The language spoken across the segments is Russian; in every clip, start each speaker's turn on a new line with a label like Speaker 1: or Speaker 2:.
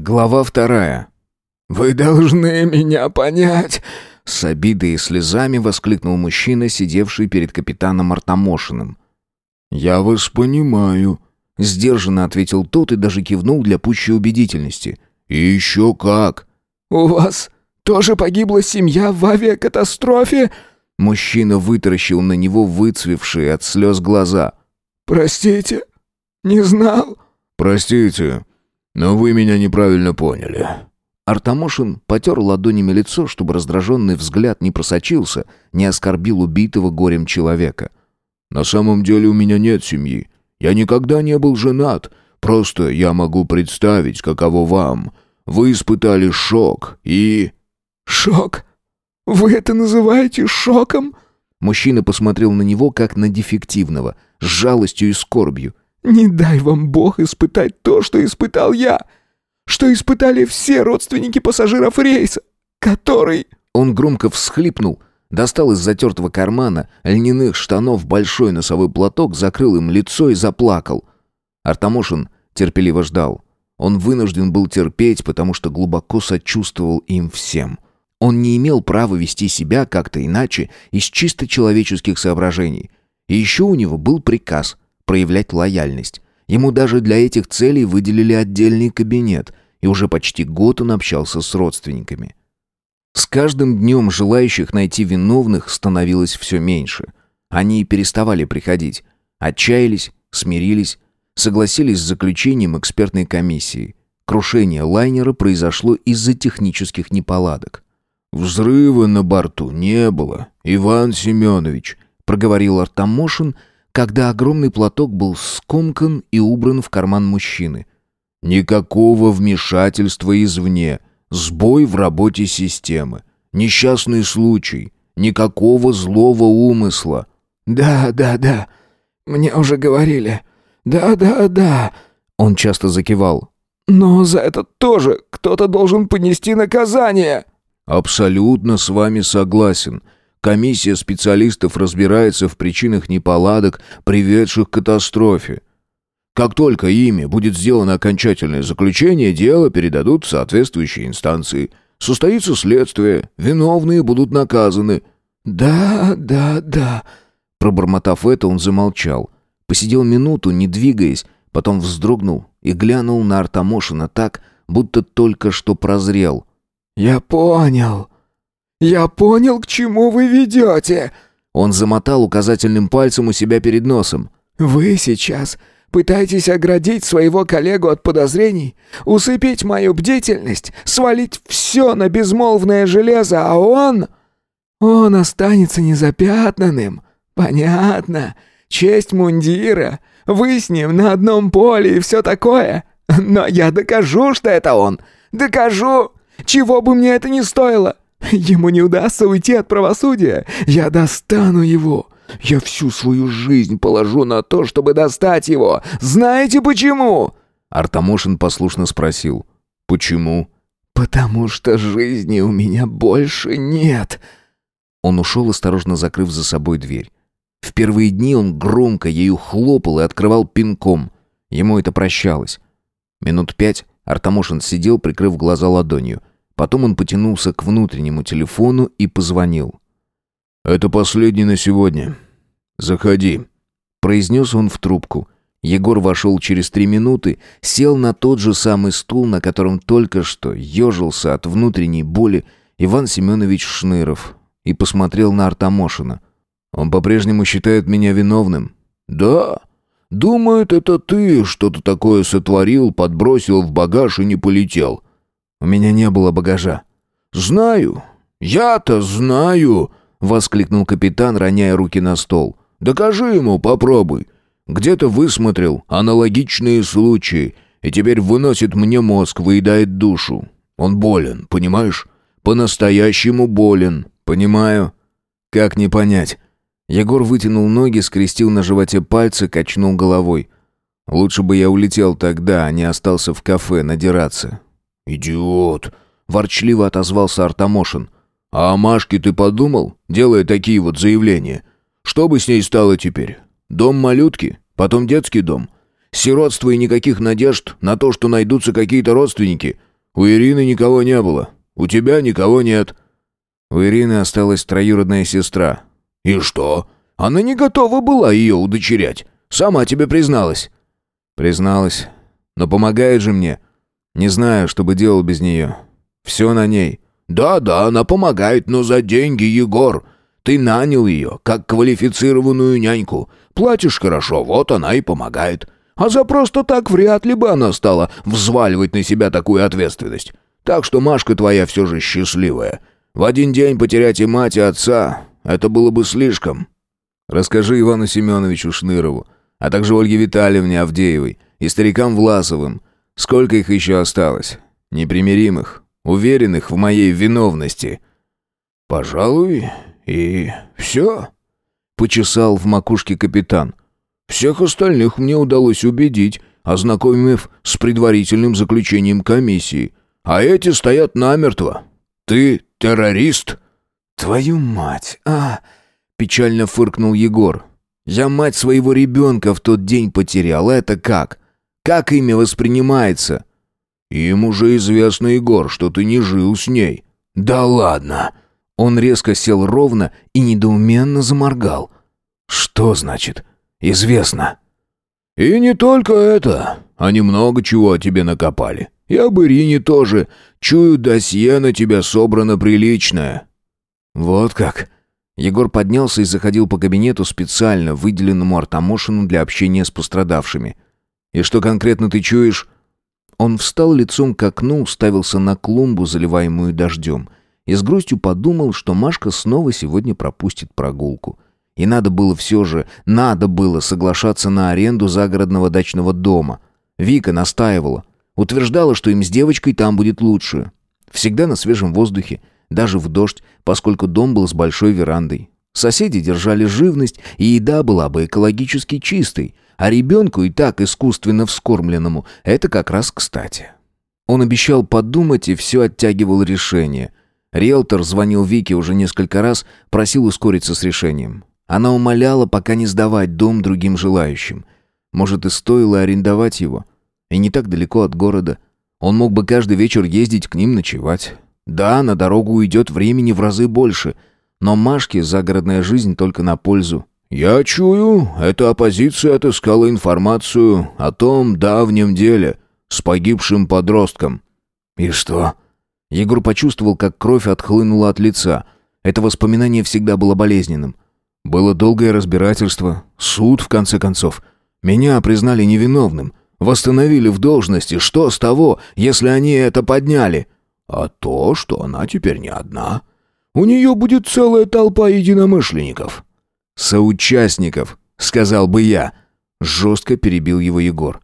Speaker 1: Глава вторая.
Speaker 2: «Вы должны меня понять!»
Speaker 1: С обидой и слезами воскликнул мужчина, сидевший перед капитаном Артамошиным.
Speaker 2: «Я вас понимаю», —
Speaker 1: сдержанно ответил тот и даже кивнул для пущей убедительности.
Speaker 2: «И еще как!»
Speaker 3: «У вас тоже погибла семья в авиакатастрофе?»
Speaker 1: Мужчина вытаращил на него выцвевшие от слез глаза.
Speaker 3: «Простите, не знал».
Speaker 2: «Простите, но вы меня неправильно поняли».
Speaker 1: Артамошин потер ладонями лицо, чтобы раздраженный взгляд не просочился, не оскорбил убитого горем человека.
Speaker 2: «На самом деле у меня нет семьи. Я никогда не был женат. Просто я могу представить, каково вам. Вы испытали шок и...»
Speaker 3: «Шок? Вы это называете шоком?»
Speaker 1: Мужчина посмотрел на него, как на дефективного, с жалостью и скорбью.
Speaker 3: «Не дай вам Бог испытать то, что испытал я, что испытали все родственники пассажиров рейса, который...»
Speaker 1: Он громко всхлипнул, достал из затертого кармана льняных штанов большой носовой платок, закрыл им лицо и заплакал. Артамошин терпеливо ждал. Он вынужден был терпеть, потому что глубоко сочувствовал им всем. Он не имел права вести себя как-то иначе из чисто человеческих соображений. И еще у него был приказ проявлять лояльность. Ему даже для этих целей выделили отдельный кабинет, и уже почти год он общался с родственниками. С каждым днем желающих найти виновных становилось все меньше. Они переставали приходить. Отчаялись, смирились, согласились с заключением экспертной комиссии. Крушение лайнера произошло из-за технических неполадок.
Speaker 2: «Взрыва на борту не было, Иван Семенович», — проговорил Артамошин, когда огромный платок был скомкан и убран в карман мужчины. «Никакого вмешательства извне, сбой в работе системы, несчастный случай, никакого злого умысла».
Speaker 3: «Да, да, да, мне уже говорили. Да, да, да», — он часто закивал. «Но за это тоже кто-то должен понести наказание».
Speaker 2: «Абсолютно с вами согласен. Комиссия специалистов разбирается в причинах неполадок, приведших к катастрофе. Как только ими будет сделано окончательное заключение, дело передадут в соответствующие инстанции. Состоится следствие, виновные будут наказаны».
Speaker 3: «Да, да, да».
Speaker 1: Пробормотав это, он замолчал. Посидел минуту, не двигаясь, потом вздрогнул и глянул на Артамошина так, будто только что прозрел.
Speaker 3: «Я понял. Я понял, к чему вы ведете!»
Speaker 1: Он замотал указательным пальцем у себя перед носом.
Speaker 3: «Вы сейчас пытаетесь оградить своего коллегу от подозрений, усыпить мою бдительность, свалить все на безмолвное железо, а он... Он останется незапятнанным. Понятно. Честь мундира. Вы с ним на одном поле и все такое. Но я докажу, что это он. Докажу!» Чего бы мне это ни стоило! Ему не удастся уйти от правосудия. Я достану его. Я всю свою жизнь положу на то, чтобы достать его. Знаете почему?»
Speaker 1: Артамошин послушно спросил. «Почему?»
Speaker 3: «Потому что жизни у меня больше нет».
Speaker 1: Он ушел, осторожно закрыв за собой дверь. В первые дни он громко ею хлопал и открывал пинком. Ему это прощалось. Минут пять Артамошин сидел, прикрыв глаза ладонью. Потом он потянулся к внутреннему телефону и позвонил.
Speaker 2: «Это последний на сегодня. Заходи», — произнес он в трубку.
Speaker 1: Егор вошел через три минуты, сел на тот же самый стул, на котором только что ежился от внутренней боли Иван Семенович Шныров, и посмотрел на Артамошина.
Speaker 2: «Он по-прежнему считает меня виновным?» «Да. Думает, это ты что-то такое сотворил, подбросил в багаж и не полетел.
Speaker 1: У меня не было багажа.
Speaker 2: Знаю. Я-то знаю, воскликнул капитан, роняя руки на стол. Докажи ему, попробуй. Где-то высмотрел аналогичные случаи, и теперь выносит мне мозг, выедает душу. Он болен, понимаешь? По-настоящему болен. Понимаю.
Speaker 1: Как не понять? Егор вытянул ноги, скрестил на животе пальцы, качнул головой. Лучше бы я улетел тогда, а не остался в кафе надираться.
Speaker 2: «Идиот!» — ворчливо отозвался Артамошин. «А о Машке ты подумал, делая такие вот заявления? Что бы с ней стало теперь? Дом малютки, потом детский дом. Сиротство и никаких надежд на то, что найдутся какие-то родственники. У Ирины никого не было. У тебя никого нет».
Speaker 1: У Ирины осталась троюродная сестра.
Speaker 2: «И что? Она не готова была ее удочерять. Сама тебе призналась».
Speaker 1: «Призналась. Но помогает же мне. Не знаю, что бы делал без нее. Все на ней».
Speaker 2: «Да-да, она помогает, но за деньги, Егор. Ты нанял ее, как квалифицированную няньку. Платишь хорошо, вот она и помогает. А за просто так вряд ли бы она стала взваливать на себя такую ответственность. Так что Машка твоя все же счастливая. В один день потерять и мать, и отца — это было бы слишком».
Speaker 1: «Расскажи Ивану Семеновичу Шнырову, а также Ольге Витальевне Авдеевой и старикам Власовым. Сколько их еще осталось? Непримиримых, уверенных в моей виновности».
Speaker 2: «Пожалуй, и все», — почесал в макушке капитан. «Всех остальных мне удалось убедить, ознакомив с предварительным заключением комиссии. А эти стоят намертво. Ты террорист?»
Speaker 1: «Твою мать! А!» — печально фыркнул Егор. «Я мать своего ребенка в тот день потерял. Это как? Как имя воспринимается?»
Speaker 2: «Им уже известно, Егор, что ты не жил с ней».
Speaker 1: «Да ладно!» Он резко сел ровно и недоуменно заморгал. «Что значит «известно»?»
Speaker 2: «И не только это. Они много чего о тебе накопали. И об Ирине тоже. Чую, досье на тебя собрано приличное».
Speaker 1: «Вот как?» Егор поднялся и заходил по кабинету специально выделенному Артамошину для общения с пострадавшими. «И что конкретно ты чуешь?» Он встал лицом к окну, уставился на клумбу, заливаемую дождем и с грустью подумал, что Машка снова сегодня пропустит прогулку. И надо было все же, надо было соглашаться на аренду загородного дачного дома. Вика настаивала, утверждала, что им с девочкой там будет лучше. Всегда на свежем воздухе, даже в дождь, поскольку дом был с большой верандой. Соседи держали живность, и еда была бы экологически чистой, а ребенку и так искусственно вскормленному это как раз кстати. Он обещал подумать и все оттягивал решение. Риэлтор звонил Вике уже несколько раз, просил ускориться с решением. Она умоляла пока не сдавать дом другим желающим. Может, и стоило арендовать его. И не так далеко от города. Он мог бы каждый вечер ездить к ним ночевать. Да, на дорогу уйдет времени в разы больше, но Машке загородная жизнь только на пользу.
Speaker 2: «Я чую, эта оппозиция отыскала информацию о том давнем деле с погибшим подростком».
Speaker 1: «И что?» Егор почувствовал, как кровь отхлынула от лица. Это воспоминание всегда было болезненным. Было долгое разбирательство, суд, в конце концов. Меня признали невиновным, восстановили в должности. Что с того, если они это подняли?
Speaker 2: А то, что она теперь не одна. У нее будет целая толпа единомышленников.
Speaker 1: Соучастников, сказал бы я. Жестко перебил его Егор.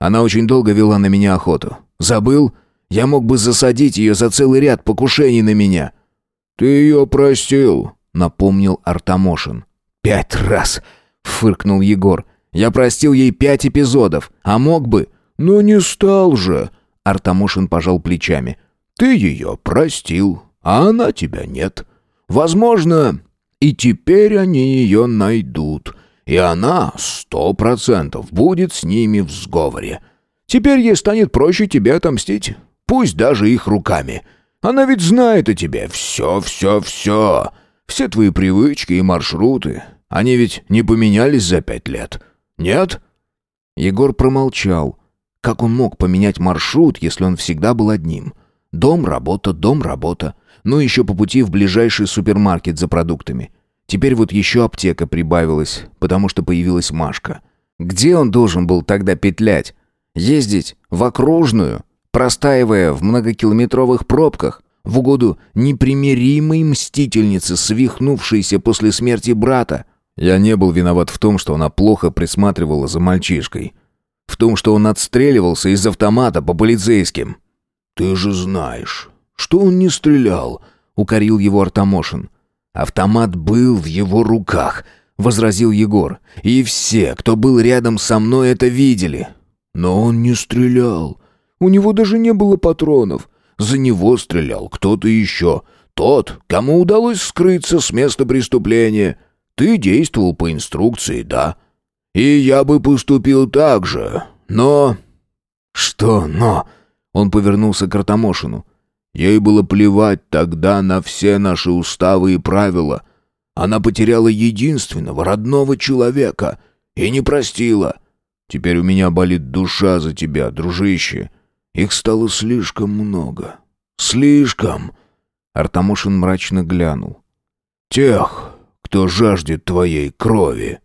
Speaker 1: Она очень долго вела на меня охоту. Забыл? Я мог бы засадить ее за целый ряд покушений на меня».
Speaker 2: «Ты ее простил», —
Speaker 1: напомнил Артамошин. «Пять раз!» — фыркнул Егор. «Я простил ей пять эпизодов, а мог бы...»
Speaker 2: «Но не стал же!»
Speaker 1: — Артамошин пожал плечами.
Speaker 2: «Ты ее простил, а она тебя нет. Возможно, и теперь они ее найдут, и она сто процентов будет с ними в сговоре. Теперь ей станет проще тебе отомстить пусть даже их руками. Она ведь знает о тебе все, все, все. Все твои привычки и маршруты. Они ведь не поменялись за пять лет. Нет?»
Speaker 1: Егор промолчал. Как он мог поменять маршрут, если он всегда был одним? Дом, работа, дом, работа. Ну, еще по пути в ближайший супермаркет за продуктами. Теперь вот еще аптека прибавилась, потому что появилась Машка. Где он должен был тогда петлять? Ездить в окружную? простаивая в многокилометровых пробках, в угоду непримиримой мстительницы, свихнувшейся после смерти брата. Я не был виноват в том, что она плохо присматривала за мальчишкой. В том, что он отстреливался из автомата по полицейским.
Speaker 2: «Ты же знаешь, что он не стрелял», — укорил его Артамошин.
Speaker 1: «Автомат был в его руках», — возразил Егор. «И все, кто был рядом со мной, это видели».
Speaker 2: «Но он не стрелял. У него даже не было патронов. За него стрелял кто-то еще. Тот, кому удалось скрыться с места преступления. Ты действовал по инструкции, да? И я бы поступил так же. Но...»
Speaker 1: «Что «но»?»
Speaker 2: Он повернулся к Артамошину. Ей было плевать тогда на все наши уставы и правила. Она потеряла единственного, родного человека и не простила. Теперь у меня болит душа за тебя, дружище. Их стало слишком много. Слишком. Артамошин мрачно глянул. Тех, кто жаждет твоей крови.